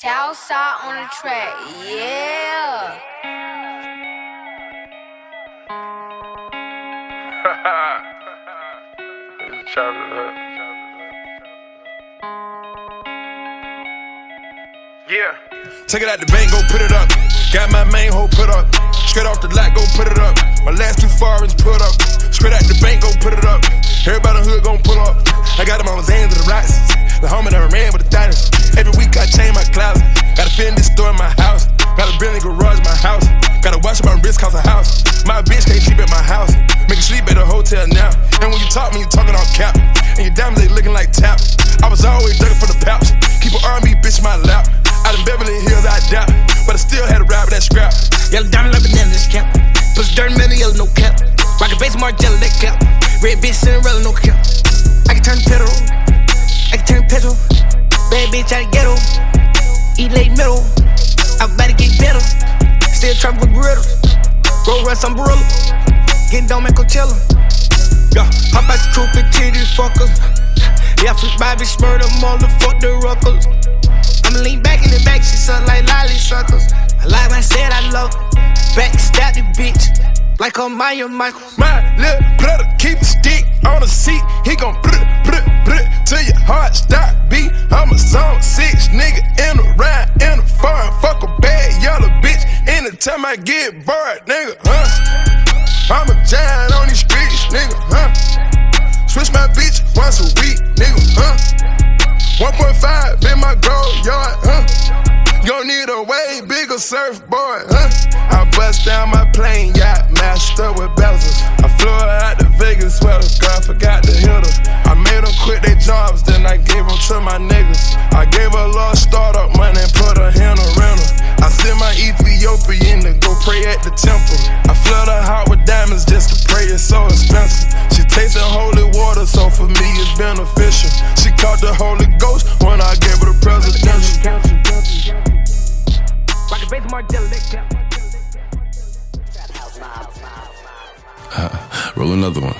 Southside on the track, yeah. Chop it up. Yeah. Take it out the bank, go put it up. Got my main hoe put up. Straight off the lot, go put it up. My last two foreigns put up. Straight out the bank, go put it up. Everybody in the hood gon' pull up. I got them on the hands of the rocks. The homie never ran with the diners. Every week I change my closet. Got a Fendi store in my house. Got a Bentley garage in my house. Gotta watch my wrist cause a house. My bitch can't sleep at my house. Make her sleep at a hotel now. And when you talk, me, you talking all cap. And your diamonds, they looking like tap. I was always looking for the pouch. Keep an R&B bitch in my lap. Out in Beverly Hills, I doubt. But I still had to ride with that scrap. Yellow diamond like banana, this cap. Push dirt in the yellow, no cap. Rock a base Margiela, that cap. Red bitch Cinderella, no cap. I can turn the pedal. I can turn petrol. Bad bitch out of ghetto. Eat late middle. I'm about to get better. Still trapping with Brittles. Roll rust umbrella. Getting down at Coachella. Yeah, hop out the coupe and titty fuckers. Yeah, flip by bitch, murder, motherfuck the ruckles. I'ma lean back in the back, she suck like lolly suckers. I like I said I love. Backstab the bitch. Like a Maya Michael. My little brother keep a stick on the seat. He gon' brr, brr, brr till your heart stop beat. I'm a zone six nigga in a ride in a foreign. Fuck a bad yellow bitch. Anytime I get bored, nigga, huh? I'm a giant on these streets, nigga, huh? Switch my bitch once a week, nigga, huh? 1.5 in my gold yard, huh? Gon' need a way bigger surfboard, huh? I bust down my plane, yacht master with bezels. I flew her out to Vegas, swear to God, forgot to hit her. I made them quit their jobs, then I gave them to my niggas. I gave her a little startup money and put her in a rental. I sent my Ethiopian to go pray at the temple. I flood her heart with diamonds just to pray, it's so expensive. She tasted holy water, so for me it's beneficial. She caught the Holy Ghost when I gave her the presidential. Rock a base Margiela, that uh, cap. Roll another one.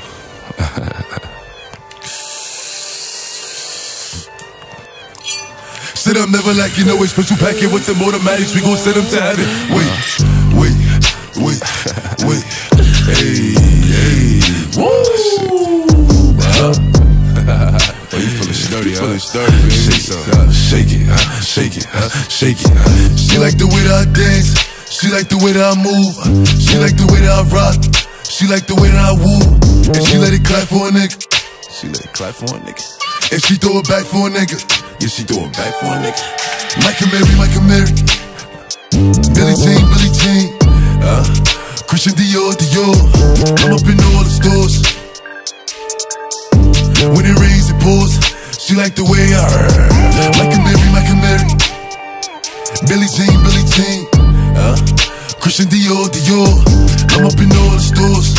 Sit up, never like you know it's special packet with the automatics. We gon' send them to heaven. Wait, wait, wait, wait. Hey, hey. Woo! Oh, you feeling sturdy, huh? Feeling sturdy, baby. Shake it, uh, shake it, uh, shake it, uh, shake it. uh. She like the way that I dance. She like the way that I move. She like the way that I rock. She like the way that I woo. And she let it clap for a nigga. She let it clap for a nigga. And she throw it back for a nigga. Yeah, she throw it back for a nigga. Michael Mary, Michael Mary. Billie Jean, Billie Jean. Uh, Christian Dior, Dior. I'm up in all the stores. When it rains, it pours. She like the way I heard. Michael Mary, Michael Mary. Billie Jean, Billie Jean. Uh, Christian Dior, Dior. I'm up in all the stores.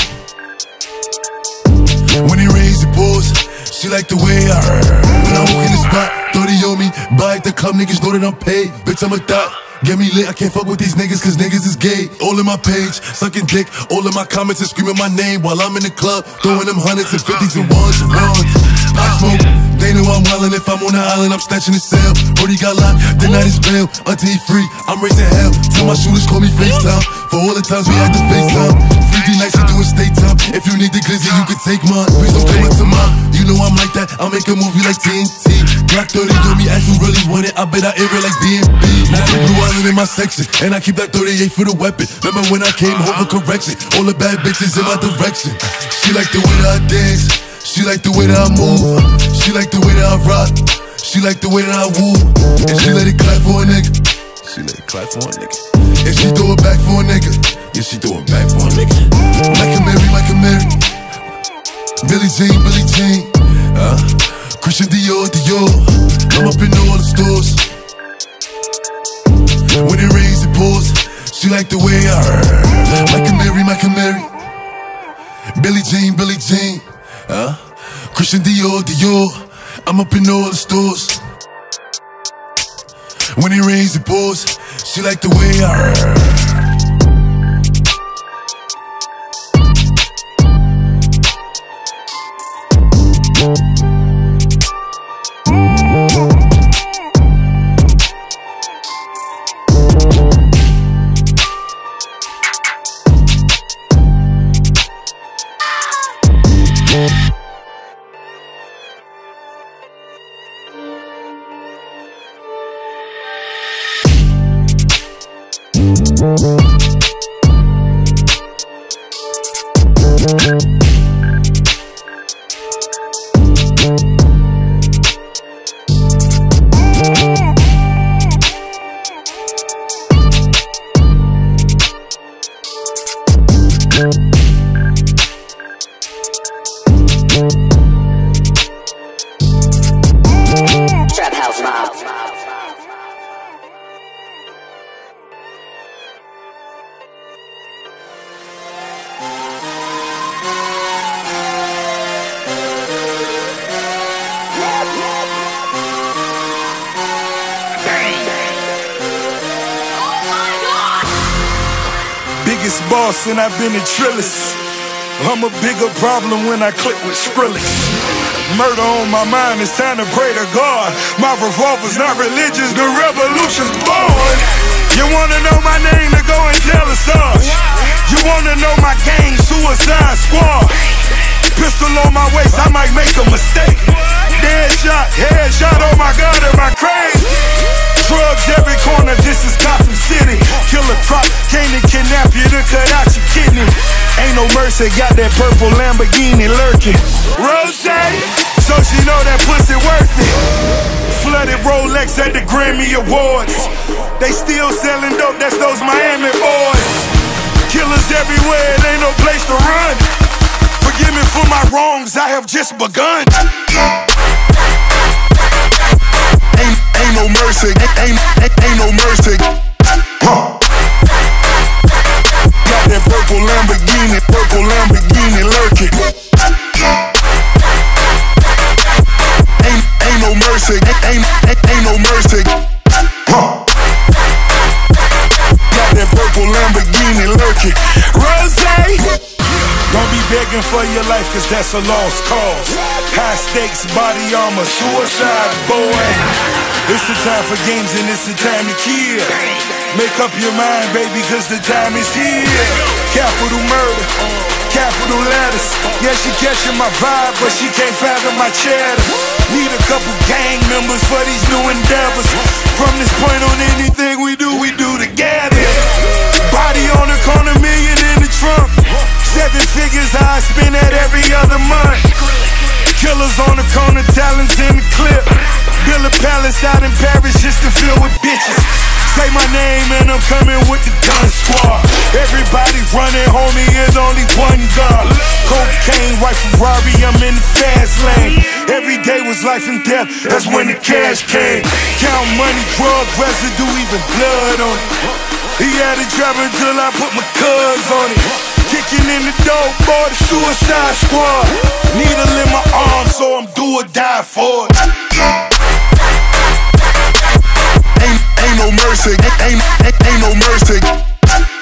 When it rains, it pours. She like the way I heard. When I walk in the spot, 30 on me. Buy at the club, niggas know that I'm paid. Bitch, I'm a thot. Get me lit, I can't fuck with these niggas cause niggas is gay. All in my page, sucking dick. All in my comments and screaming my name while I'm in the club. Throwing them hundreds and fifties and ones and ones. I smoke, they know I'm wildin'. If I'm on the island, I'm snatching the cell. Brody got locked, the night is bail. Until he free, I'm raising hell. Tell my shooters call me FaceTime. For all the times we had to FaceTime. 3D nights, you doing state. If you need the glizzy, you can take mine. Please don't come up to mine. You know I'm like that. I'll make a movie like TNT. Black 30 on me, as you really want it. I bet I air it like DMB. Now the blue island in my section. And I keep that 38 for the weapon. Remember when I came home for correction? All the bad bitches in my direction. She like the way that I dance. She like the way that I move. She like the way that I rock. She like the way that I woo. And she let it clap for a nigga. She let it clap for a nigga. And she throw it back for a nigga. Yeah, she throw it back for a nigga. Michael Mary, Michael Mary. Billie Jean, Billie Jean. Uh, Christian Dior, Dior. I'm up in all the stores. When it rains, it pours. She like the way I heard. Michael Mary, Michael Mary. Billie Jean, Billie Jean. Uh, Christian Dior, Dior. I'm up in all the stores. When it rains, it pours. She like the way I And I've been a trillist. I'm a bigger problem when I click with Skrillex. Murder on my mind, it's time to pray to God. My revolver's not religious, the revolution's born. You wanna know my name, then go and tell us us. You wanna know my gang, Suicide Squad. Pistol on my waist, I might make a mistake. Dead shot, head shot, oh my god, am I crazy? Drugs every corner, this is Gotham City. Killer Croc, came to kidnap you to cut out your kidney. Ain't no mercy, got that purple Lamborghini lurking. Rose, so she know that pussy worth it. Flooded Rolex at the Grammy Awards. They still selling dope, that's those Miami boys. Killers everywhere, it ain't no place to run. Forgive me for my wrongs, I have just begun. Ain't, no mercy, ain't, ain't, ain't no mercy. Huh. Got that purple Lamborghini, purple Lamborghini lurking. Ain't, ain't no mercy, ain't, ain't, ain't no mercy. Huh. Got that purple Lamborghini lurking. Rose! Don't be begging for your life, cause that's a lost cause. High stakes, body armor, suicide, boy. It's the time for games and it's the time to kill. Make up your mind, baby, cause the time is here. Capital murder, capital letters. Yeah, she catching my vibe, but she can't fathom my cheddar. Need a couple gang members for these new endeavors. From this point on, anything we do, we do together. Body on the corner, million in the trunk. Seven figures, I spend that every other month. Killers on the corner, talents in the clip. Build a palace out in Paris just to fill with bitches. Say my name and I'm coming with the gun squad. Everybody running, homie, is only one gun. Cocaine, white Ferrari, I'm in the fast lane. Every day was life and death, that's when the cash came. Count money, drug residue, even blood on it. He had it driving until I put my cuz on it. Kicking in the door, boy, the suicide squad. Needle in my arm, so I'm do or die for it. Ain't, ain't no mercy, ain't, ain't, ain't no mercy.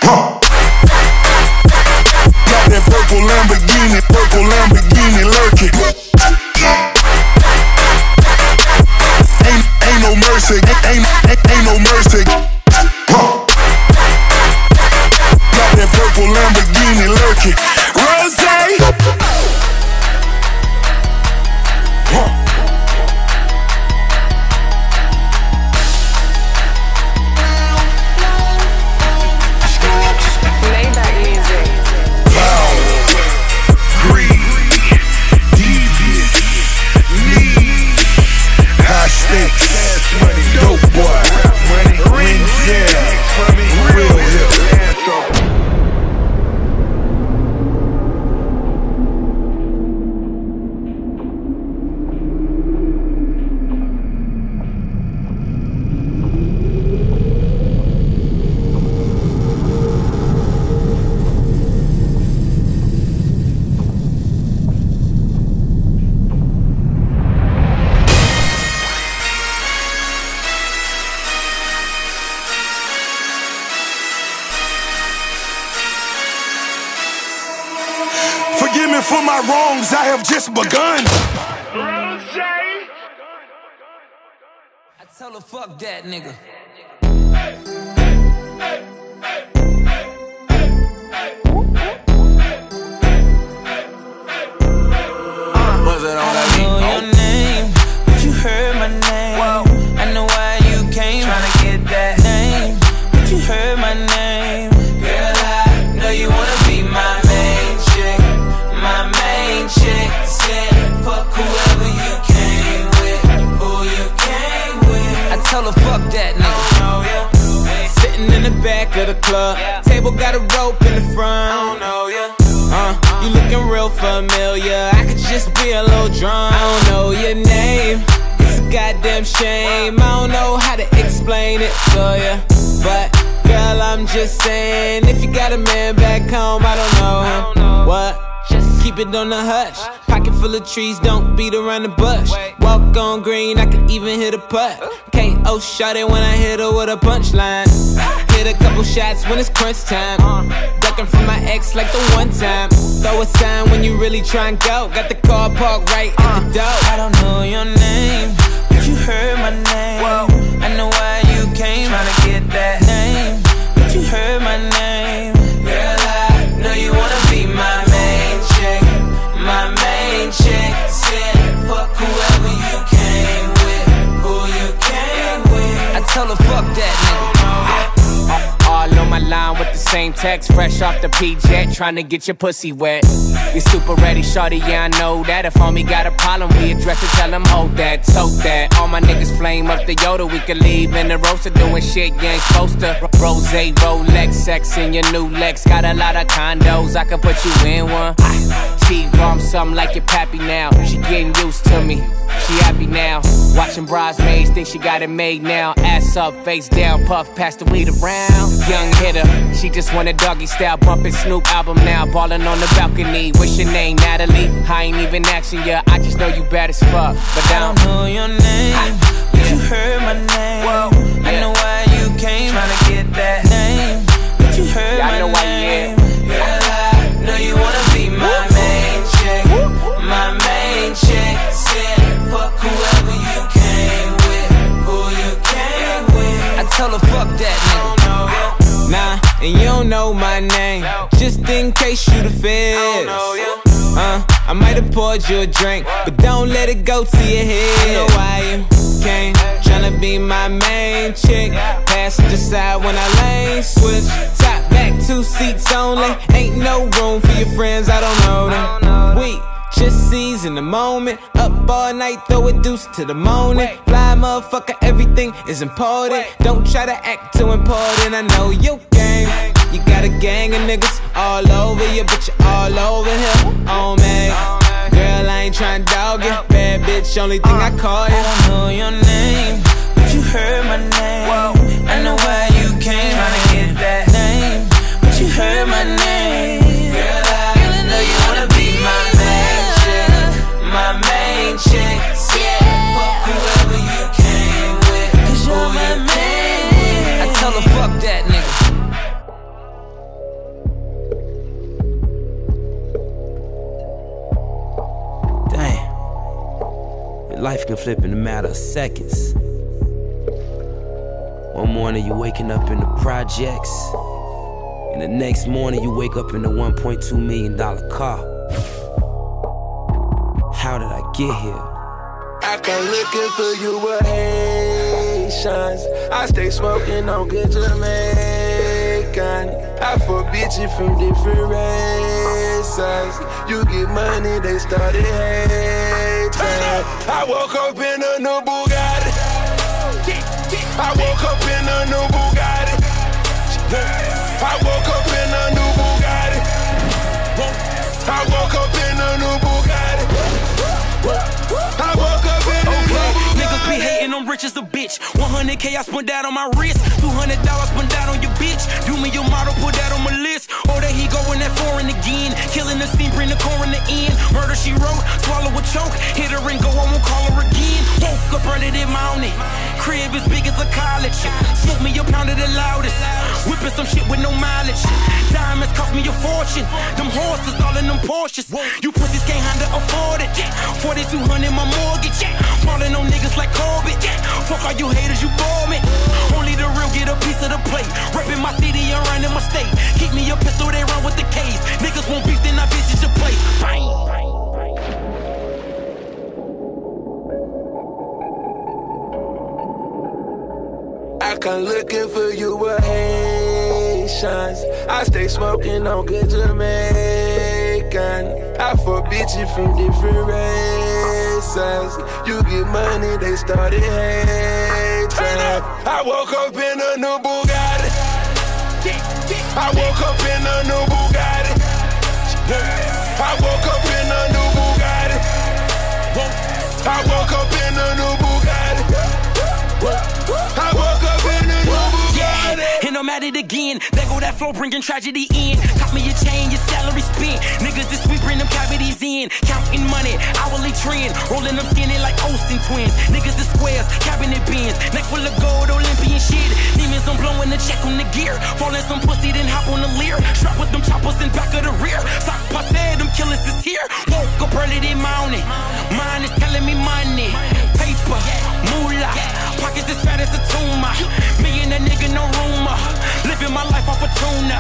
Huh. Got that purple Lamborghini, purple Lamborghini lurking. Ain't, ain't no mercy, ain't, ain't, ain't no mercy. Huh. Purple Lamborghini nigga. Real familiar. I could just be a little drunk. I don't know your name. It's a goddamn shame. I don't know how to explain it to ya, but. Girl, I'm just saying, if you got a man back home, I don't know him. What? Keep it on the hush. Pocket full of trees, don't beat around the bush. Walk on green, I can even hit a putt. KO shot it when I hit her with a punchline. Hit a couple shots when it's crunch time. Ducking from my ex like the one time. Throw a sign when you really try and go. Got the car parked right at the door. I don't know your name, but you heard my name. I know why you came. Trying to get that name, but you heard my name. Fuck that. Line with the same text, fresh off the P-Jet, trying to get your pussy wet. You super ready, shorty, yeah, I know that. If homie got a problem, we address it, tell him hold that, tote that. All my niggas flame up the Yoda, we can leave in the roaster doing shit you ain't supposed to. Rose, Rolex, sex in your new Lex. Got a lot of condos, I can put you in one. T-bomb something like your pappy now. She getting used to me, she happy now. Watching bridesmaids, think she got it made now. Ass up, face down, puff, pass the weed around. Young hitter, she just want a doggy style, bumping Snoop album now. Ballin' on the balcony. What's your name, Natalie? I ain't even asking ya, I just know you bad as fuck. But I don't know your name, but you heard my name. I know why you came, tryna get that name. But you heard yeah, I know why you here. Case you the feds. Uh, I might have poured you a drink, but don't let it go to your head. I know why you came, tryna be my main chick. Passenger side when I lane switch. Top back, two seats only. Ain't no room for your friends, I don't know them. We just seize in the moment. Up all night, throw a deuce to the morning. Fly motherfucker, everything is important. Don't try to act too important. I know you game. You got a gang of niggas all over you, but you all over here. Oh man. Girl, I ain't tryna dog you. Bad bitch, only thing I call you. I don't know your name, but you heard my name. I know why you came. Tryna get that name, but you heard my name. Main. Yeah. Fuck whoever you came with, cause you're my main. I tell her fuck that nigga. Damn. Your life can flip in a matter of seconds. One morning you're waking up in the projects, and the next morning you wake up in a 1.2 million dollar car. How did I get here? I come looking for you with Haitians. I stay smoking on good Jamaican. I fuck bitches from different races. You get money, they started hating. I woke up in a new Bugatti. I woke up in a new Bugatti. I woke up in a new Bugatti. I woke up I woke up in a new Niggas be hating, I'm rich as a bitch. 100k I spent that on my wrist. 200 dollars spent that on your bitch. Do me your model, put that on my list. Oh, or that he going that foreign again. Killing the scene, bring the coroner in. The end. Murder she wrote, swallow a choke. Hit her and go, I won't call her again. Woke up early that morning. Crib as big as a college. Smoke me a pound of the loudest. Whipping some shit with no mileage. Diamonds cost me a fortune. Them horses all in them Porsches. You pussies can't handle afford it. 4200 my mortgage. Falling on niggas like Corbett. Fuck all you haters, you bore me. Only the real get a piece of the plate. Reppin' my city and running my state. Keep me a pistol, they run with the case. Niggas won't beef, then I visit your place. Bang. I come looking for you with Haitians. I stay smoking on good Jamaican. I fuck bitches from different races. You get money, they started hating. I woke up in a new Bugatti. I woke up in a new Bugatti. I woke up in a new Bugatti. I woke up in a new Bugatti. Again. There go that flow, bringing tragedy in. Cop me a chain, your salary spent. Niggas this week bring them cavities in. Counting money, hourly trend. Rolling them skinny like Olsen twins. Niggas the squares, cabinet bins. Neck full of gold, Olympian shit. Demons, I'm blowing the check on the gear. Falling some pussy, then hop on the Lear. Strap with them choppers in back of the rear. Sock passe, them killers is here. Woke up early this morning. Mine is telling me money. Paper, moolah. Pockets as fat as a tumor. Me and that nigga, no rumor. Living my life off a tuna.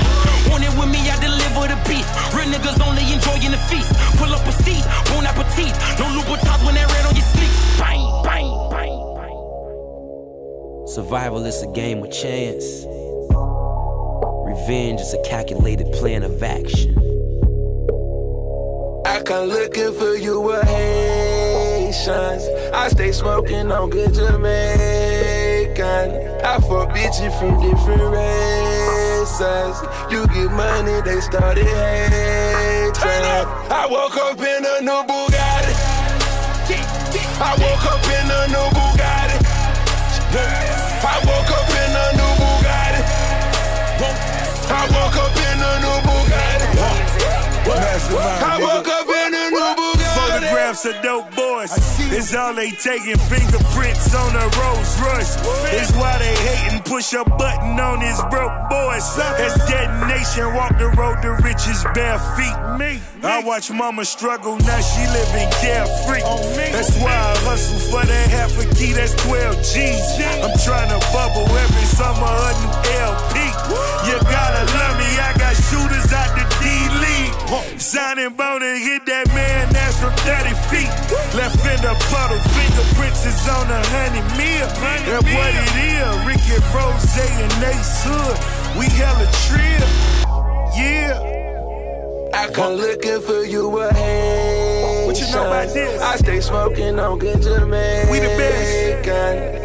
Want it with me, I deliver the beef. Real niggas only enjoying the feast. Pull up a seat, bon appetit. No Louboutins when that red on your sleeves. Bang, bang, bang. Survival is a game with chance. Revenge is a calculated plan of action. I come looking for you with Haitians. I stay smoking on good Jamaican. I fuck bitches from different races. You get money, they started hating. I woke up in a new Bugatti. I woke up in a new Bugatti. I woke up in a new Bugatti. I woke up in a new Bugatti. I woke up Of dope boys. It's all they taking. Fingerprints on a Rolls Royce. It's why they hating. Push a button on his broke boys. As detonation, walk the road to riches bare feet. Me. I watch mama struggle, now she living carefree. That's why I hustle for that half a key, that's 12 G's. I'm trying to bubble every summer a new LP. You gotta love me, I got shooters Signing bone and hit that man, that's from 30 feet. Left in the puddle, fingerprints is on a honey meal. That's what it is. Ricky Rose and Ace Hood, we hella trill. Yeah. I come looking for you with Haitians. What you know about this? I stay smoking on good Jamaican. We the best.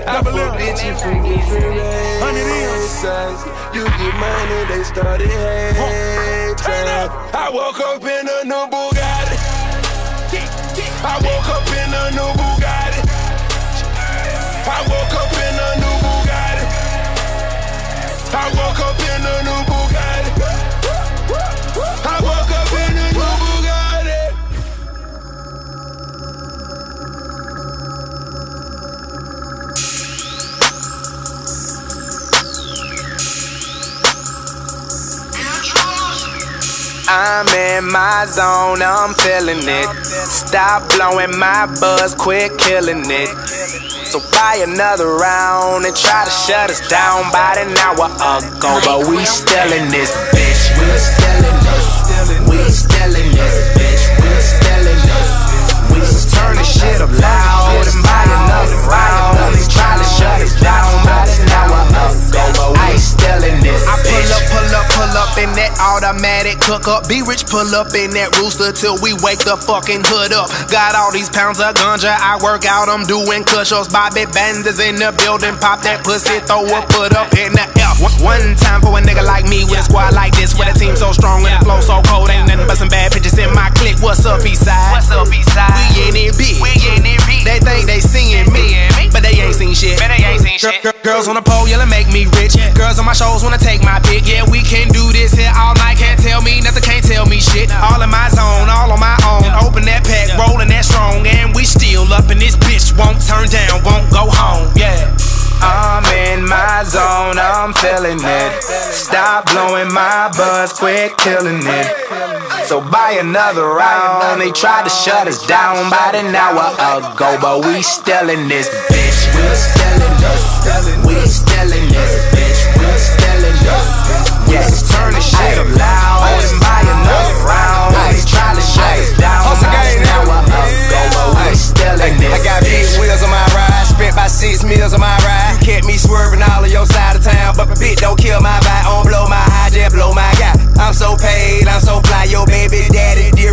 I Double fuck M. bitches from different Hundred M's. races. You get money, they started hating. Turn up. I woke up in a new Bugatti. I woke up in a new Bugatti. I woke up in a new Bugatti. I woke up in a new Bugatti. I'm in my zone, I'm feeling it. Stop blowing my buzz, quit killing it. So buy another round and try to shut us down about an hour ago. But we still in this bitch. We still in this. We still in this bitch. We still in this. We turn the shit up loud and buy another round and try to shut us down about an hour ago. But we still in this. I pull up, pull up, pull up in that automatic cook up. Be rich, pull up in that rooster till we wake the fucking hood up. Got all these pounds of ganja, I work out, I'm doing cush-ups. Bobby Banders in the building, pop that pussy, throw a put up in the. One- One time for a nigga like me with a squad like this, with a team so strong and the flow so cold. Ain't nothing but some bad bitches in my clique. What's up, Eastside? What's up, Eastside? We in it big. We in it big. They think they seeing me, Girls on the pole, yelling make me rich. Girls on my shows wanna take my pick. Yeah, we can do this here all night. Can't tell me nothing, can't tell me shit. All in my zone, all on my own. Open that pack, rolling that strong, and we still up in this bitch. Won't turn down, won't go home. Yeah. I'm zone, I'm feeling it. Stop blowing my buzz, quit killing it. So buy another round. They tried to shut us down about an hour ago, but we still in this bitch. We still in this. We still in this bitch. We still in this. Yes, turn the shit up loud and buy another round. They tried to shut us down about an hour ago, but we still in this I got big wheels on my about six meals on my ride. You kept me swerving all of your side of town, but bitch don't kill my vibe, don't blow my high, just blow my guy. I'm so paid, I'm so fly, your baby daddy, dear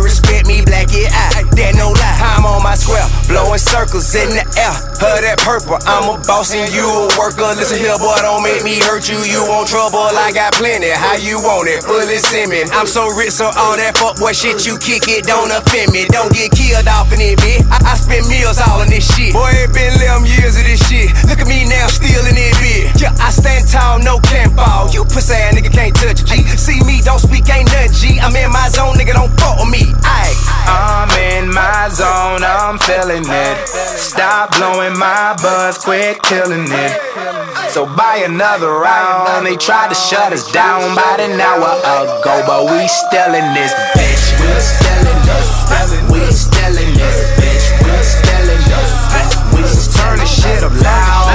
black it eye. That no lie, I'm on my square, blow going circles in the air. Her that purple, I'm a boss and you a worker. Listen here, boy, don't make me hurt you. You want trouble, I got plenty. How you want it? Fully send me. I'm so rich, so all that fuck boy shit you kick it don't offend me. Don't get killed off in it, bitch. I, I spend meals all in this shit. Boy, it been 11 years of this shit. Look at me now, still in it, bitch. Yeah, I stand tall, no can't fall. You pussy ass nigga can't touch G. See me, don't speak, ain't nothing G. I'm in my zone, nigga, don't fuck with me. Aye. I'm in my zone, I'm feeling it. Stop blowing my buzz, quit killing it. So buy another round. They tried to shut us down about an hour ago, but we still in this bitch. We still in this. We still in this bitch. We still in this. We turn the shit up loud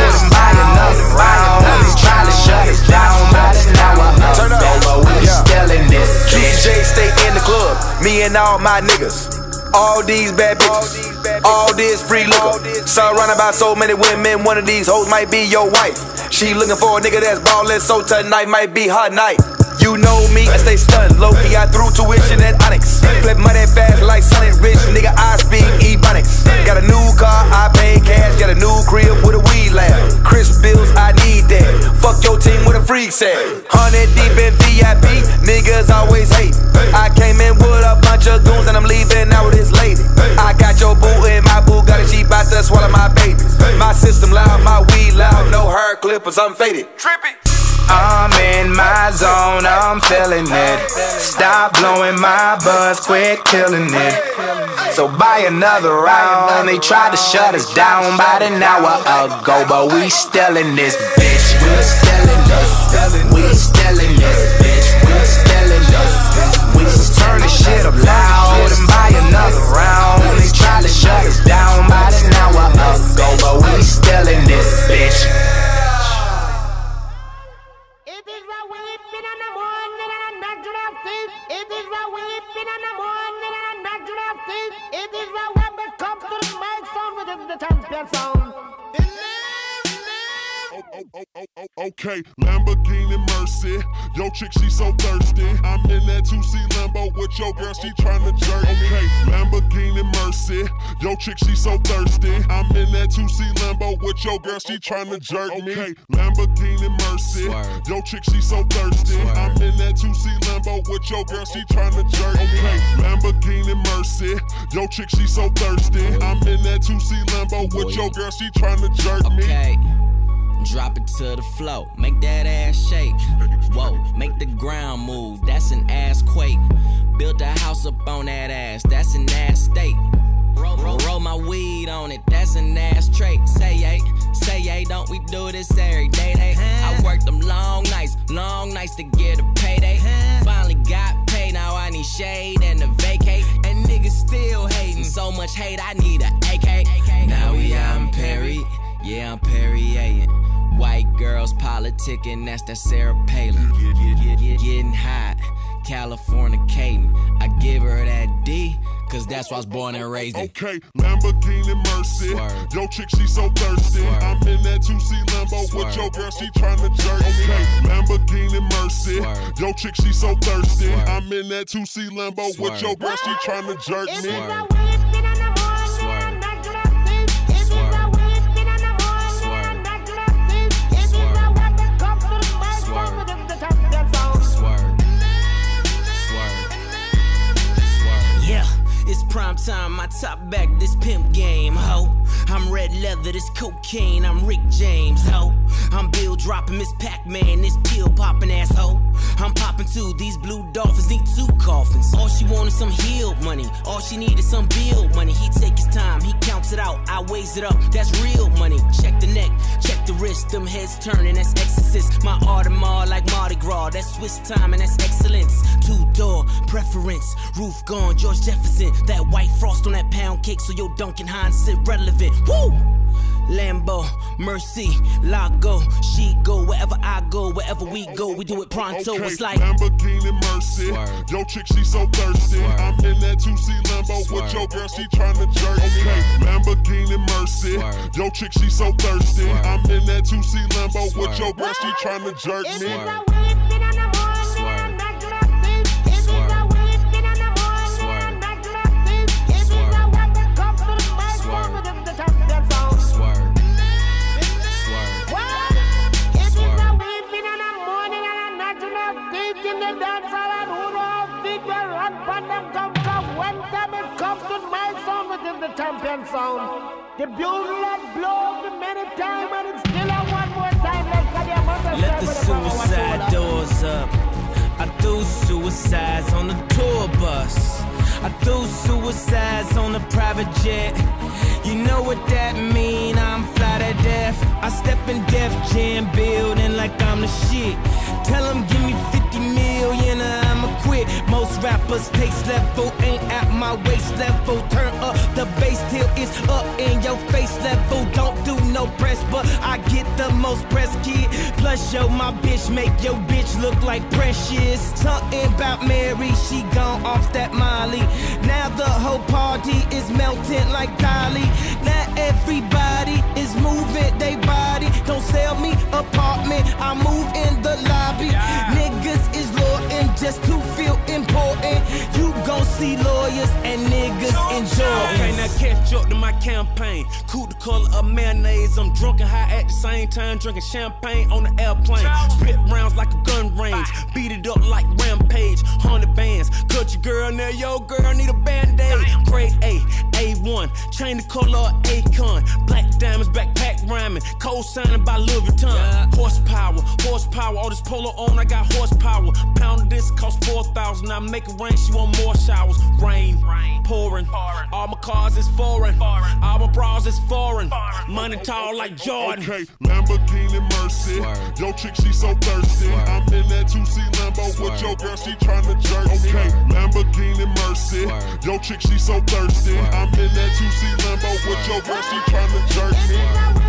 and all my niggas. All these bad bitches, all this free liquor. Surrounded by so many women, one of these hoes might be your wife. She looking for a nigga that's ballin', so tonight might be her night. You know me, I stay stunned. Low key, I threw tuition at Onyx. Flip money fast like Sonic Rich, nigga. I speak Ebonics. Got a new car, I pay cash. Got a new crib with a Chris bills, I need that. Fuck your team with a freak set. Hundred deep in VIP, niggas always hate. I came in with a bunch of goons and I'm leaving out with this lady. I got your boo in my boo, got a sheep out to swallow my babies. My system loud, my weed loud, no hair clippers, I'm faded. Trippy. I'm in my zone, I'm feeling it. Stop blowing my buzz, quit killing it. So buy another round. They tried to shut us down about an hour ago, but we still in this bitch. We still in this. We still in this bitch. We still in this. We just turn the shit up loud and buy another round. They tried to shut us down about an hour ago, but we still in this bitch. It is a when we come to the microphone within the champion sound. Okay, Lamborghini Mercy. Yo, chick, she so thirsty. I'm in that 2C Lambo with your girl, she tryna jerk me. Okay, Lamborghini Mercy. Yo, chick, she so thirsty. I'm in that 2C Lambo with your girl, she tryna jerk me. Okay, Lamborghini Mercy. Yo, chick, she so thirsty. I'm in that 2C Lambo with your girl, she tryna jerk me. Okay, Lamborghini Mercy. Yo, chick, she so thirsty. I'm in that 2C Lambo with your girl, she tryna jerk me. Okay. Drop it to the floor, make that ass shake. Whoa, make the ground move, that's an ass quake. Build a house up on that ass, that's an ass state. Roll, roll, my weed on it, that's an ass trait. Say yay, say yay, don't we do this every day? They, I worked them long nights, long nights to get a payday. Finally got paid, now I need shade and a vacate. And niggas still hating, so much hate, I need a AK. Now we out in Paris, yeah, I'm Perrier. White girls politicking, that's that Sarah Palin. Getting hot, California Caden. I give her that D, cause that's why I was born and raised in. Okay, Lamborghini Mercy. Yo, chick, she so thirsty. I'm in that 2C Lambo with your girl, she tryna jerk me. Okay, Lamborghini Mercy. Yo, chick, she so thirsty. I'm in that 2C Lambo with your girl, she tryna jerk me. Prime time, my top back, this pimp game, ho. I'm red leather, this cocaine, I'm Rick James, ho. I'm Bill dropping Miss Pac Man, this pill popping asshole. I'm popping too, these blue dolphins need two coffins. All she want is some healed money, all she need is some bill money. He take his time, he counts it out, I weighs it up, that's real money. Check the neck, check the wrist, them heads turning, that's exorcist. My Audemars like Mardi Gras, that's Swiss time and that's excellence. Two door preference, roof gone, George Jefferson. That white frost on that pound cake, so your Duncan Hines irrelevant. Woo! Lambo, Mercy, Lago, she go wherever I go, wherever we go, we do it pronto. Okay, It's like Lamborghini Mercy. Yo, chick, she so thirsty. I'm in that 2C Lambo with your girl, she tryna jerk me. Okay, Lamborghini Mercy. Yo, chick, she so thirsty. I'm in that 2C Lambo with your girl, she tryna jerk me. From. When time it comes to my sound, which is the champion sound. The bugle that blows the many time and it's still a one more time. Let's get your mother Let the suicide doors up. I do suicides on the tour bus. I do suicides on the private jet. You know what that mean? I'm fly to death. I step in Def Jam building like I'm the shit. Tell 'em give me 50 million or I'ma quit. Most rappers taste level ain't at my waist level. Turn up the bass till it's up in your face level. Don't do no press, but I get the most press kid. Plus, yo, my bitch make your bitch look like precious. Something about Mary, she gone off that Molly. Now the whole party is melting like Dolly. Now everybody is moving they body. Don't sell me apartment, I move in the lobby. See lawyers up to my campaign. Cool the color of mayonnaise. I'm drunk and high at the same time, drinking champagne on the airplane. Spit rounds like a gun range. Beat it up like rampage. Hundred bands. Cut your girl now, yo girl need a band-aid. Grade A, A1. Chain the color of Akon. Black diamonds, backpack rhyming. Cold signing by Louis Vuitton. Horsepower, horsepower. All this polo on, I got horsepower. Pound of this cost 4,000. I make it rain, she want more showers. Rain, pouring. All my cars is foreign. All my bras is foreign. Money tall like Jordan. Okay, Lamborghini Mercy. Yo, chick, she so thirsty. I'm in that 2C Lambo with your girl, she tryna jerk. Okay, Lamborghini Mercy. Yo, chick, she so thirsty. I'm in that 2C Lambo with your girl, she tryna jerk me.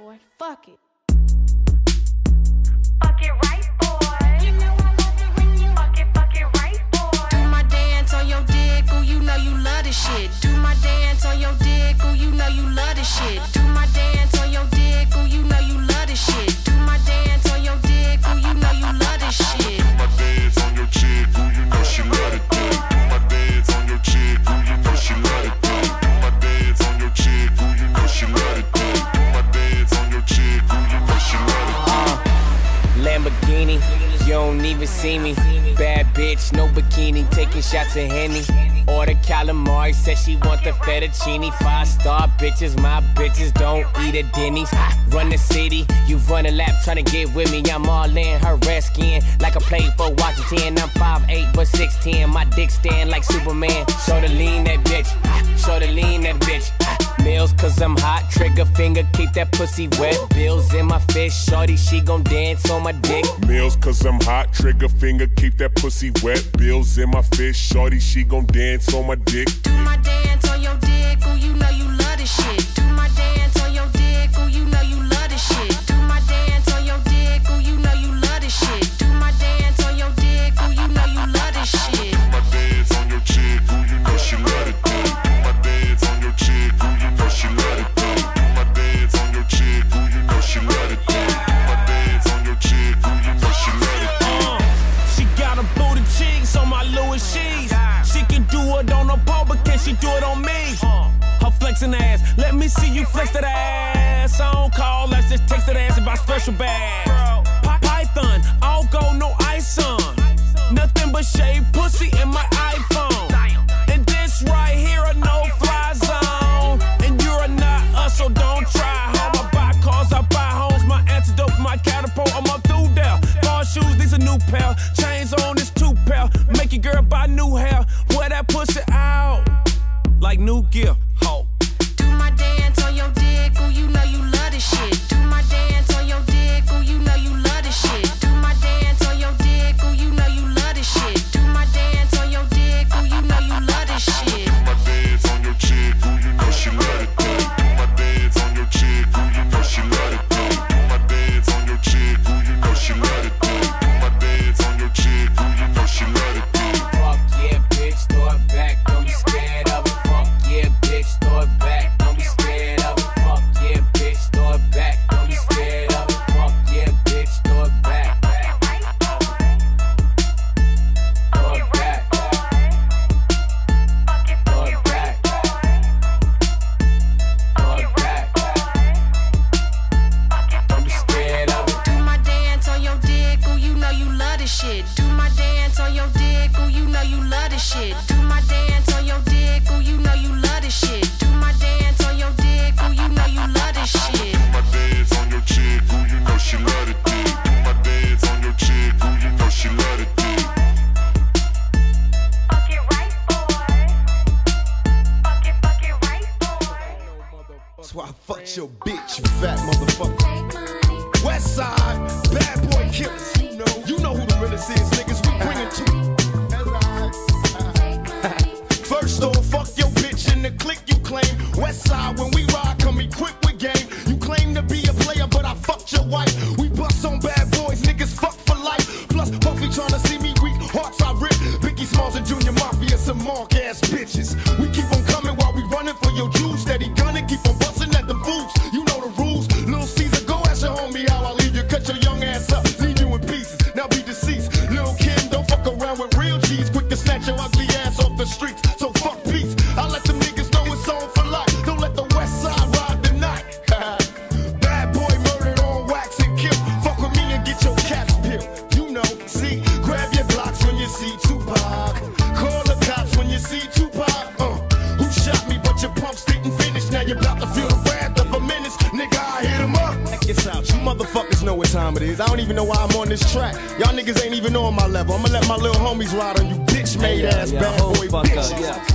Pussy boy. You know I love it when you fuck it. Fuck it right, boy. Do my dance on your dick, ooh, you know you love this shit. Do my dance on your dick, ooh, you know you love this shit. Do my dance on your dick, ooh, you know you love this shit. Do my dance on your dick, ooh, you know you love this shit. Do My dance on your chick, ooh, see me. Bad bitch, no bikini, taking shots of Henny. Order calamari, said she want the fettuccine. Five star bitches, my bitches don't eat at Denny's. Run the city, you run a lap trying to get with me. I'm all in her red skin, like I played for Washington. I'm 5'8 but 6'10, my dick stand like Superman. Show the lean that bitch, show the lean that bitch. Meals cause I'm hot, trigger finger, keep that pussy wet. Bills in my fist, shorty, she gon' dance on my dick. Meals cause I'm hot, trigger finger, keep that pussy wet. Bills in my fist, shorty, she gon' dance on my dick. Do my dance on your dick, ooh, you know you love this shit. Do flex that ass. On call, let's just taste that ass and buy special bags. bitches. We keep on coming while we running for your juice. Steady gunning, keep on. track. Y'all niggas ain't even on my level. I'ma let my little homies ride on you bitch made ass yeah, yeah, bad boy bitch. Yeah.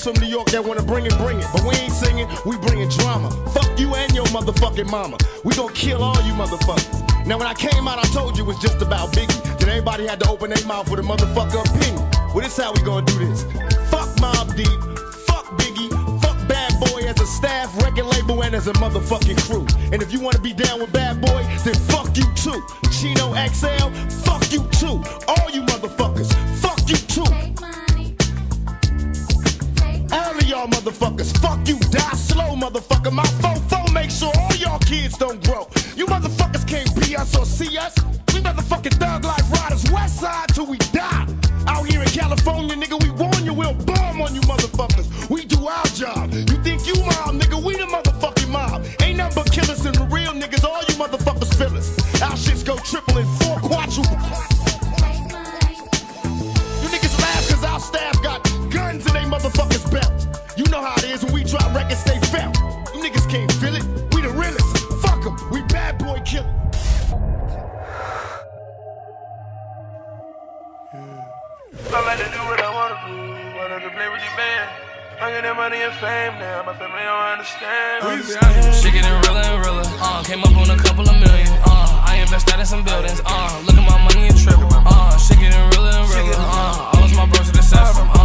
niggas from New York that wanna bring it, bring it. But we ain't singing, we bringing drama. Fuck you and your motherfucking mama. We gonna kill all you motherfuckers. Now when I came out, I told you it was just about Biggie. Then everybody had to open their mouth with a motherfucker opinion. Well, this how we gonna do this. Fuck Mobb Deep, fuck Biggie, fuck Bad Boy as a staff, record label, and as a motherfucking crew. And if you wanna be down with Bad Boy, then fuck you too. Chino XL, fuck you too. All you motherfuckers, fuck you too. All of y'all motherfuckers, fuck you, die slow, motherfucker. My fofo make sure all y'all kids don't grow. You motherfuckers can't be us or see us. We motherfucking thug like riders, west side till we die. Out here in California, nigga, we warn you, we'll bomb on you motherfuckers. We do our job. You think you mob, nigga, we the motherfucking mob. Ain't nothing but killers and real niggas, all you motherfuckers fillers. Our shits go triple and four quadruple. Is when we drop records, they felt. You niggas can't feel it. We the realest. Fuck 'em. We bad boy killers. I like to do what I wanna do, wanna to play with the band. I get that money and fame now, my family don't understand. Shit getting realer and realer. Uh, came up on a couple of million. Uh, I invested in some buildings. Uh, look at my money and triple. Uh, shit getting realer and realer. Uh, I lost my bro to the system. Uh, I lost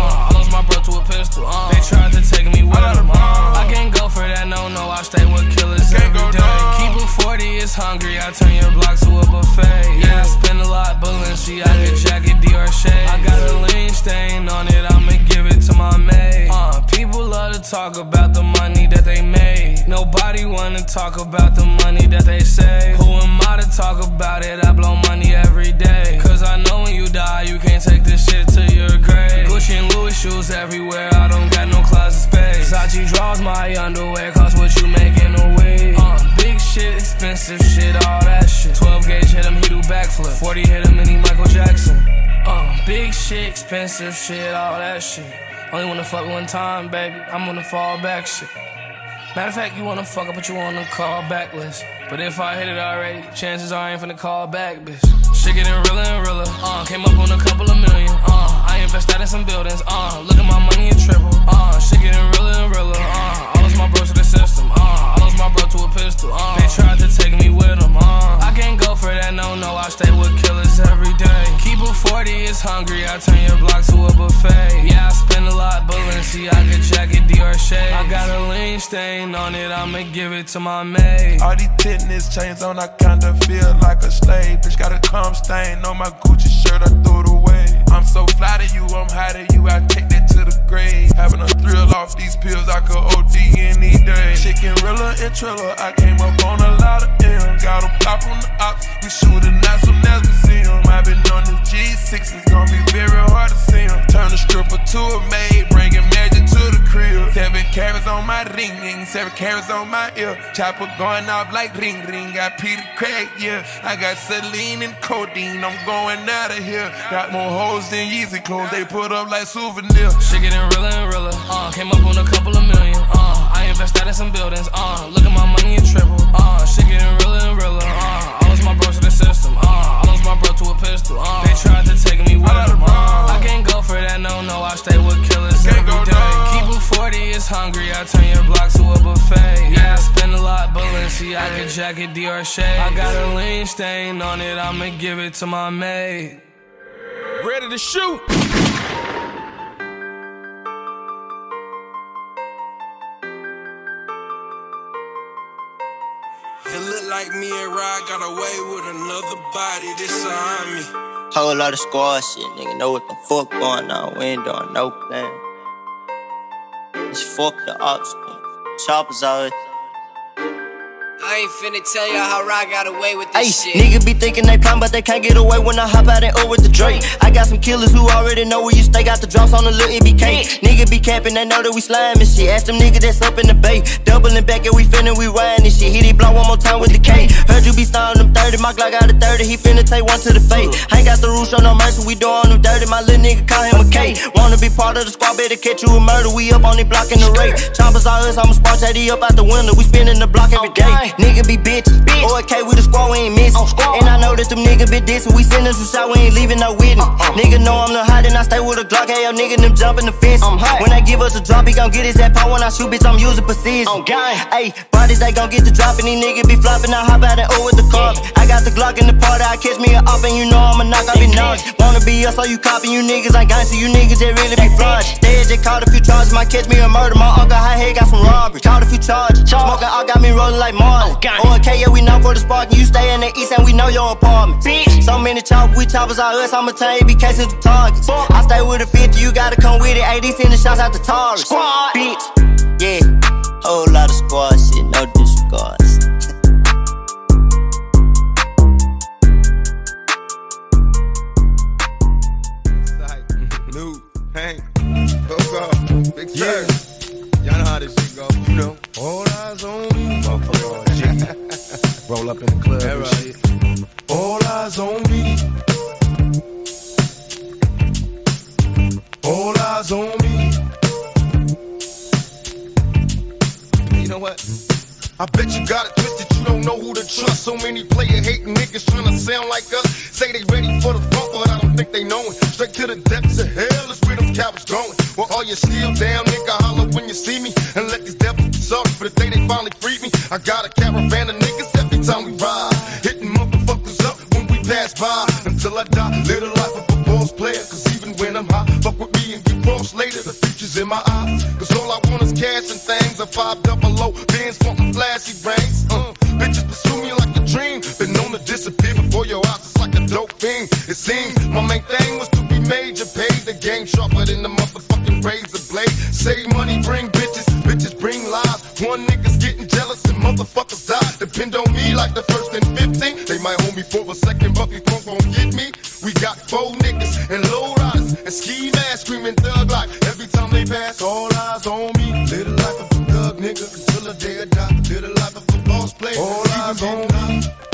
my bro to a pistol. Uh, they tried to take me with them. Uh, I can't go for that, no, no. I stay with killers every day. Keep it 40 is hungry. I turn your block to a buffet. Yeah, I spend a lot, Balenciaga jacket, Dior shade. I got a lean stain on it. I'ma give it to my maid. Uh, people love to talk about the money that they made. Nobody wanna talk about the money that they save. Who am I to talk about it? I blow money every day. Cause I know die, you can't take this shit to your grave. Gucci and Louis shoes everywhere. I don't got no closet space. Versace draws my underwear. Cost what you make in a week. Uh, big shit, expensive shit, all that shit. 12 gauge hit him, he do backflip. 40 hit him, and he Michael Jackson. Uh, big shit, expensive shit, all that shit. Only wanna fuck one time, baby. I'm on the fall back shit. Matter of fact, you wanna fuck up, but you on the call back list. But if I hit it already, chances are I ain't finna call back, bitch. Shit getting realer and realer. Uh, came up on a couple of million. Uh, I invested in some buildings. Uh, look at my money triple. Uh, shit getting realer and realer. Uh, I lost my bro to the system. Uh, I lost my bro to a pistol. Uh, they tried to take me with them. Uh, I can't go for that, no, no. I stay with killers every day. Keep it 40 is hungry. I turn your block to a buffet. Yeah, I spend a lot, Balenciaga jacket, Dior shade. I got a lean stain on it. I'ma give it to my maid. All these tennis chains on, I kinda feel like a slave. Bitch got a cum stain on my Gucci shirt, I threw it away. I'm so fly to you, I'm high to you, I take that to the grave. Having a thrill off these pills, I could OD any day. Chicken Rilla and triller, I came up on a lot of M's. Got a pop on the ops, we shooting out as we see i been on the G6, it's gonna be very hard to see. Turn a stripper to a maid, bringing magic to the crib. Seven carats on my ring ring, seven carats on my ear. Chopper going off like ring ring. Got Peter Craig, yeah. I got Celine and codeine. I'm going out of here. Got more hoes than Yeezy clothes. They put up like souvenirs. Shit getting realer and realer. Uh, came up on a couple of million. Uh, I invested in some buildings. Uh, look at my money and triple. Uh, shit getting realer and realer. Uh, I lost my bro to the system. Uh, I lost my bro to a pistol. Uh, they tried to take me with them. Uh, I can't go for that, no, no. I stay with killers every day. Keep it 40 is hungry. I turn your block to a buffet. Yeah, I spend a lot, Balenciaga jacket, Dior shade. I got a lean stain on it. I'ma give it to my maid. Ready to shoot. Like me and Rod got away with another body. This on me. Whole lot of squad shit, nigga. Know what the fuck going on. We ain't doing no plan. Just fuck the ops. Choppers out. I ain't finna tell y'all how I got away with Hey, this shit. nigga be thinking they plan, but they can't get away when I hop out and over with the Drake. I got some killers who already know where you stay. Got the drops on the little EBK. Nigga be capping, they know that we slime and shit. Ask them niggas that's up in the bay. Doubling back and we finna, we riding this shit. Hit it block one more time with the K. Heard you be starting them 30, my Glock got a 30. He finna take one to the face. I ain't got the rules, show no mercy. We doing them dirty. My little nigga call him a K. Wanna be part of the squad, better catch you a murder. We up on the block in the rate. Choppers all us, I'ma spark JD up out the window. We spinning the block every day. Nigga be bitch. Or K with the squad, we ain't missing. Oh, and I know that them niggas be dissing. We send us some shot, we ain't leaving no witness. Uh, uh. Nigga know I'm the hot and I stay with a Glock. Hey, yo, nigga, them jumping the fence. I'm hot. When they give us a drop, he gon' get his that power. When I shoot, bitch, I'm using precision. Hey, bodies, they gon' get the drop, and these niggas be flopping. I hop out and O with the car. I got the Glock in the party, I catch me a up, and you know I'ma knock off your nuts. Wanna be us, so you copy, you niggas ain't gangsta, you niggas that really be flood. They just caught a few charges, might catch me a murder. My uncle high head got some robbery. Caught a few charges. Smoking, I got me rolling like Marlon. Or K, yeah, we know for the spark, and you stay in the east, and we know your apartment. So many choppers, we choppers out us, I'ma tell you, be cases the targets. I stay with a 50, you gotta come with it. 80 sending shots out the Taurus. Bitch, yeah, whole lot of squad shit, no disregard. New Hank, Coco, Big Sir. Y'all how this shit go. You know. All eyes on me. Motherfucker. Roll up in the club shit. All eyes on me. All eyes on me. You know what? I bet you got it twisted, don't know who to trust. So many player hating niggas trying to sound like us. Say they ready for the funk, but I don't think they know it. Straight to the depths of hell is where them cowards going. Well, all you still down, nigga, holler when you see me. And let these devils be sorry for the day they finally freed me. I got a caravan of niggas every time we ride. Hitting motherfuckers up when we pass by. Until I die, live the life of a boss player. Cause even when I'm high, fuck with me and get cross later. The future's in my eyes. Cause all I want is cash and things. A five double O, bands wanting flashy rings. Uh, bitches pursue me like a dream. Been known to disappear before your eyes. It's like a dope thing. It seems my main thing was to be major. Paid the game sharper than the motherfucking razor blade. Save money, bring bitches. Bitches bring lies. One nigga's getting jealous and motherfuckers die. Depend on me like the first and 15. They might hold me for a second, but before gon' get me. We got four niggas and low riders and ski masks screaming thug like every time they pass. All eyes on me. Live the life of a thug nigga until the day I die. Live boss player. All eyes on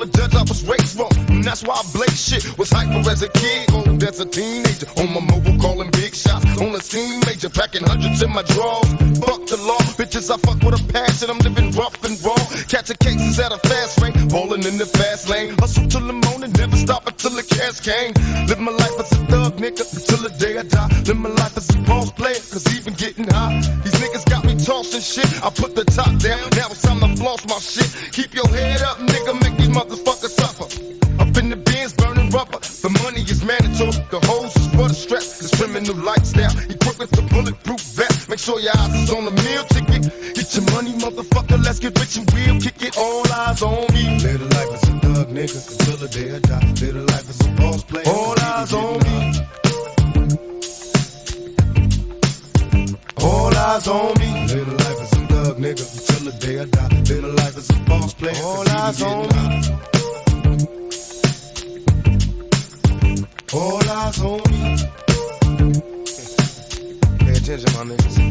told the judge I was raised wrong, and that's why I blaze shit. Was hyper as a kid, oh, old as a teenager. On my mobile, calling big shots. On the scene, major, packing hundreds in my drawers. Fuck the law, bitches, I fuck with a passion. I'm living rough and raw. Catching cases at a fast rate, balling in the fast lane. Hustle till the morning, never stop until the cash came. Live my life as a thug, nigga, until the day I die. Live my life as a boss player, cause even getting high. These niggas got me tossing shit. I put the top down, now it's time to floss my shit. Sure your is on the meal ticket. Get your money, motherfucker, let's get rich and we'll kick it. All eyes on me. Live the life as a thug, nigga, until the day I die. Live the life as a boss player. All eyes on me. All eyes on me. Live the life as a thug, nigga, until the day I die. Live the life as a boss player. All eyes on me. All eyes on me. Pay attention, my niggas.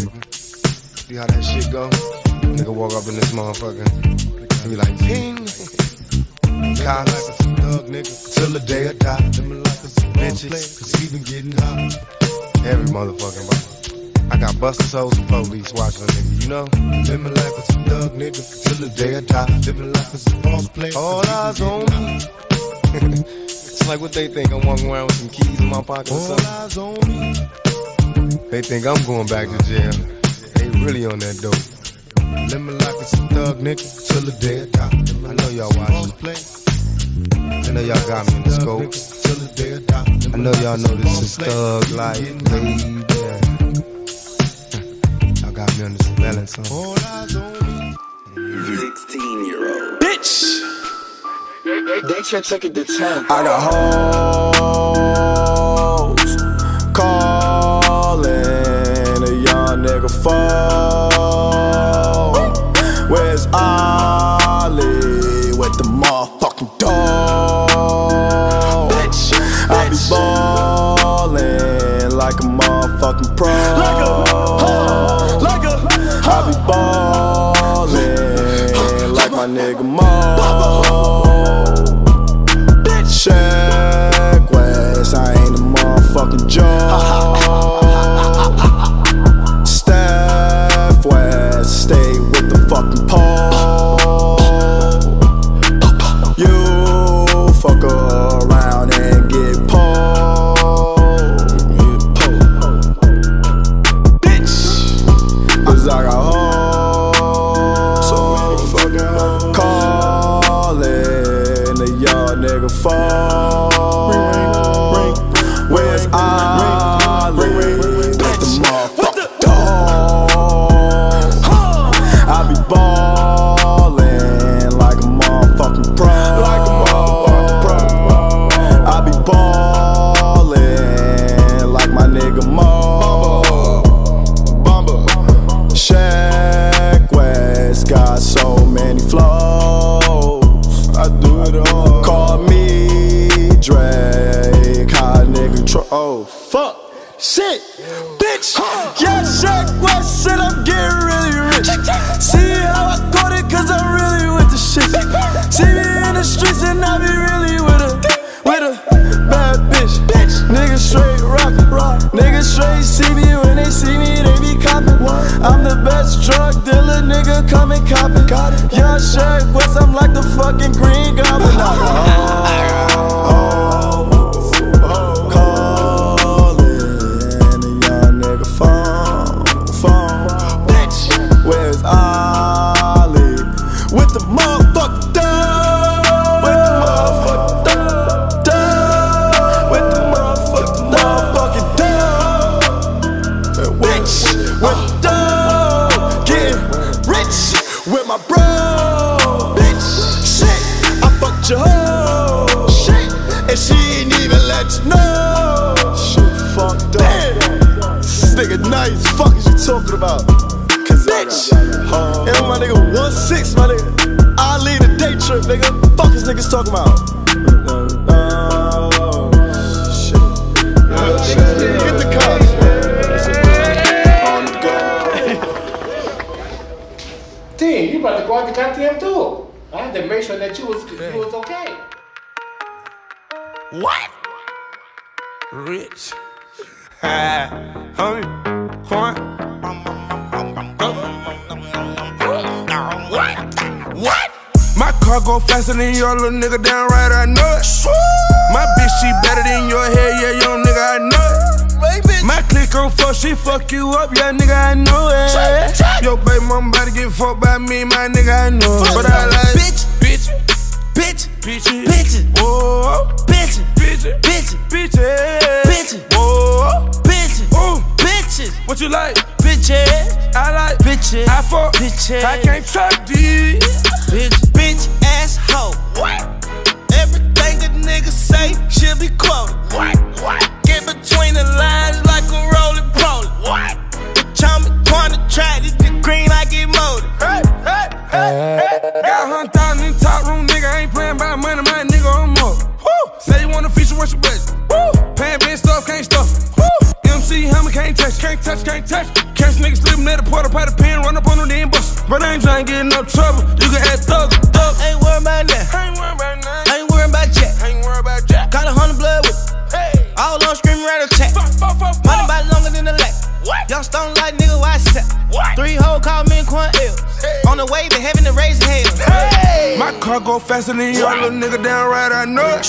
See how that shit go? Nigga walk up in this motherfucker. And be like, ping. Cops. Life as a thug, nigga, till the day I die. Live my life as a boss player, cause even getting high. Every motherfucking body. I got busters, hoes, and police watching nigga, you know? Live my life as a thug, nigga, till the day I die. Live my life as a boss player. All eyes on me. it's like what they think. I'm walking around with some keys in my pocket or All eyes on me. They think I'm going back to jail. They really on that dope. Live my life as a thug, nigga, till the day I die. I know y'all watching. I know y'all got me in the scope. Till the day I die. I know y'all know this is thug life, baby. got me under surveillance. Huh? On 16 year old. Bitch! They should take it to 10. I got hoes nigga phone. Drake. Nigga tro- Oh, fuck. Shit. Bitch. Yeah, Shaq West said I'm getting really rich. See how I got it, cause I'm really with the shit. See me in the streets and I be really with a, with a bad bitch. Nigga straight rockin'. Nigga straight see me when they see me, they be coppin'. I'm the best drug dealer, nigga, come and cop it. Young Shaq West, I'm like the fucking green goblin. I Callin' oh, oh, talking about? Cause bitch, and my nigga one six, my nigga. I lead a day trip, nigga. Fuck is niggas talking about? Oh, shit. Get the cops. On the go. Damn, you about to go out the goddamn door. I had to make sure that you was you was okay. What? Rich. Homie. Quan. Car go faster than your little nigga down right, I know it. My bitch, she better than your hair, yeah, young nigga, I know it. My click on fuck, she fuck you up, yeah, nigga, I know it. Yo, baby, mama about to get fucked by me, my nigga, I know it. But I like bitch, bitch, bitch, bitch, bitches, whoa, bitches, bitches, bitches, bitches, bitches, whoa, bitches, ooh, bitches. What you like? Bitches. I like bitches. I fuck bitches. I can't trust these. Bitch, bitch, asshole. What? Everything a nigga say should be quoted. What? What? Get between the lines like a rolling roller. What? Bitch, I'm corner track. This the green like it molded. Hey, hey, hey, hey. Got a hundred thousand in the top room, nigga. I ain't playing by money, my nigga on more. Woo! Say you want a feature, what's your budget? Woo! Pan bin stuff, can't stuff. Woo! MC Hammer can't touch, can't touch, can't touch. Catch niggas slipping at the porta potty pen, run up on them, then bust. But I ain't trying to get in no trouble. You can ask thug, thug. Ain't worried about that. Ain't worried about that. Ain't worried about Jack. Ain't worried about Jack. Got a hundred blood with. Hey. All on screaming right attack. Money about longer than the lack. What? Young stone like nigga, why set? What? Three hoes call me and Quan L. On the way to heaven to raise hell. Hey. My car go faster than your little nigga down right, I know it.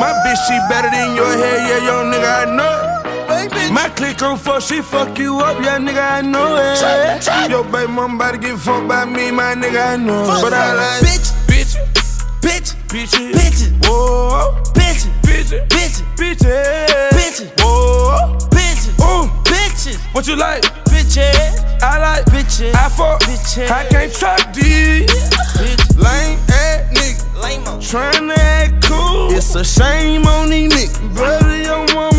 My bitch, she better than your hair, yeah, young nigga, I know it. My click on fuck, she fuck you up, yeah, nigga, I know it. Yo, baby, mama about to get fucked by me, my nigga, I know it. But I like bitch, bitch, bitch, bitches, bitches, whoa, bitches, bitches, bitches, bitches, bitches, whoa, bitches, ooh, bitches. What you like? Bitches. I like bitches. I fuck bitches. I can't trust these. Lame ass nigga. Trying to act cool. It's a shame on these niggas. Brother, your mama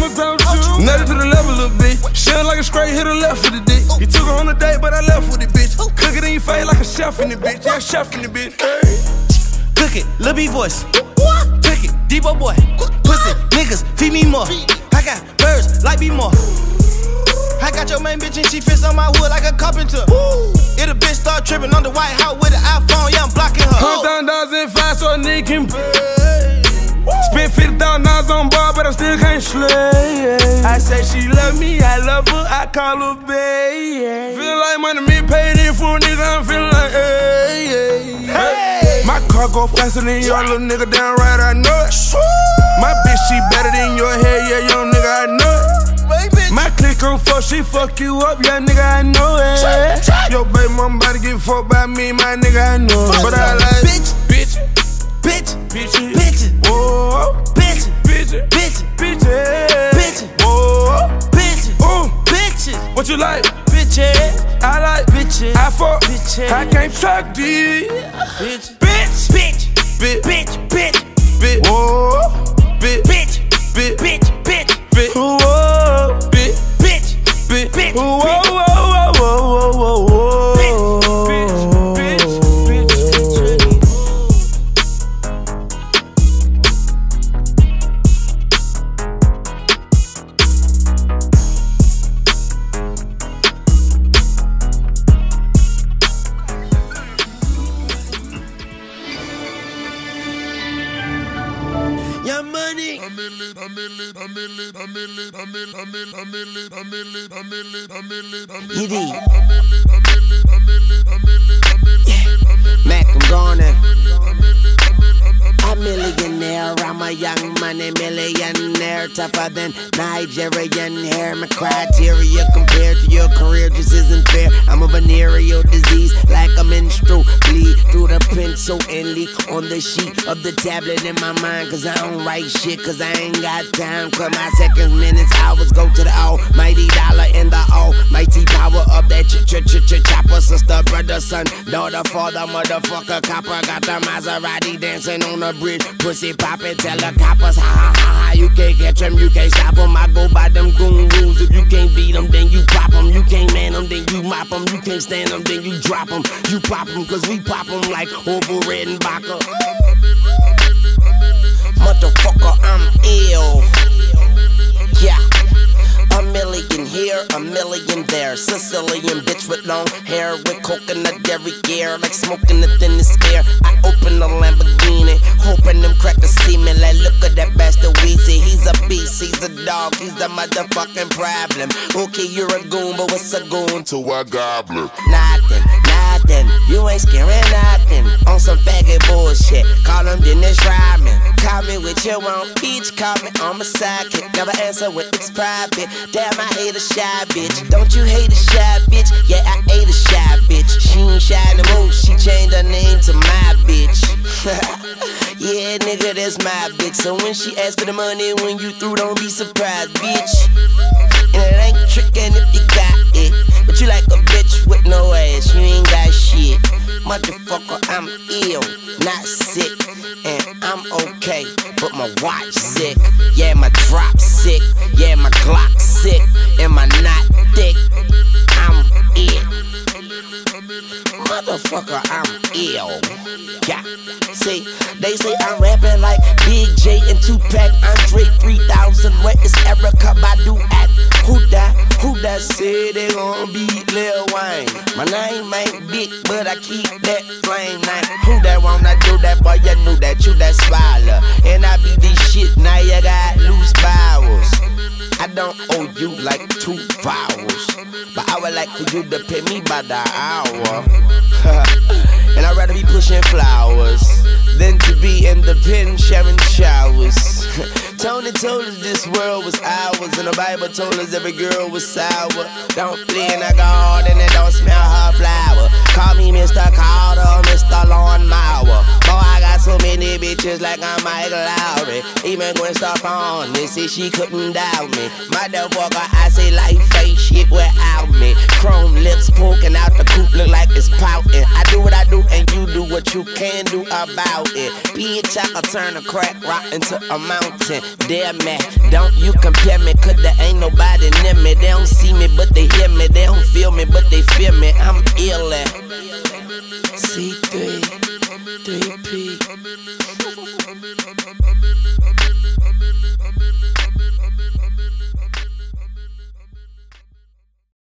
left with the dick. He took her on a date, but I left with the bitch. Cook it in your face like a chef in the bitch. Yeah, chef in the bitch. Hey. Cook it, Lil B voice. Cook it, Debo boy. Pussy, niggas, feed me more. I got birds, like me more. I got your main bitch and she fits on my wood like a carpenter. If a bitch start tripping on the White House with an iPhone, yeah, I'm blocking her. Hundred thousand five so a nigga can pay. Spent fifty thousand dollars on bar, but I still can't slay. I say she love me, I love her, I call her babe. Feel like money me paid in for a nigga, I'm feeling like hey, hey. My car go faster than your little nigga, down right, I know it. My bitch, she better than your head, yeah, young nigga, I know it. My click on fuck, she fuck you up, yeah, nigga, I know it. Yo, baby, mama about to get fucked by me, my nigga, I know it. But I like bitch, bitch, bitch, bitch, bitch, whoa, bitch, bitch, bitch, bitch, bitch, whoa, bitch, ooh, bitches, what you like? bitches, I like bitches, I fuck, bitches, I can't track these, bitch, bitch, bitch, bitch, bitch, bitch, bitch, whoa, bitch, bitch, bitch, bitch, bitch, bitch, Mac, I'm gone I'm a millionaire, I'm a young money millionaire, tougher than Nigerian hair. My criteria compared to your career just isn't fair. I'm a venereal disease, like a menstrual bleed through the pencil and leak on the sheet of the tablet in my mind. Cause I don't write shit, cause I ain't got time. Cause my seconds, minutes, hours go to the almighty dollar in the almighty power of that ch ch ch ch chopper. Sister, brother, son, daughter, father, motherfucker, copper. Got the Maserati dancing on the Pussy poppin', tell the coppers, ha ha ha ha. You can't catch them, you can't stop them. I go by them goon rules. If you can't beat them, then you pop them. You can't man them, then you mop them. You can't stand them, then you drop them. You pop them, cause we pop them like Orville Redenbacher. Motherfucker, I'm ill. Yeah. A million here, a million there. Sicilian bitch with long hair, with coconut every year, like smoking the thinnest air. I open the Lamborghini, hoping them crackers see me. Like, look at that bastard Weezy. He's a beast, he's a dog, he's the motherfucking problem. Okay, you're a goon, but what's a goon to a goblin? Nothing, nothing. You ain't scaring nothing. On some faggot bullshit. Call him Dennis Rodman. Call me with your own peach. Call me on my sidekick. Never answer when it's private. Damn, I hate a shy bitch. Don't you hate a shy bitch? Yeah, I hate a shy bitch. She ain't shy no more. She changed her name to my bitch. yeah, nigga, that's my bitch. So when she asks for the money, when you through, don't be surprised, bitch. And it ain't trickin' if you got it. But you like a bitch with no ass, you ain't got shit. Motherfucker, I'm ill, not sick. And I'm okay, but my watch you to pay me by the hour. and I'd rather be pushing flowers than to be in the pen sharing showers. Tony told us this world was ours, and the Bible told us every girl was sour. Don't play in the garden and don't smell her flower. Call me Mr. Carter, Mr. Lawnmower. Boy, I got so many bitches like I'm Mike Lowrey. Even Gwen Stefani, say she couldn't doubt me. Motherfucker, I say life ain't shit without me. Chrome lips poking out the coop, look like it's pouting. I do what I do, and you do what you can do about it. Bitch, I can turn a crack rock into a mountain. Damn man, don't you compare me, cause there ain't nobody near me. They don't see me, but they hear me. They don't feel me, but they feel me. I'm ill at big.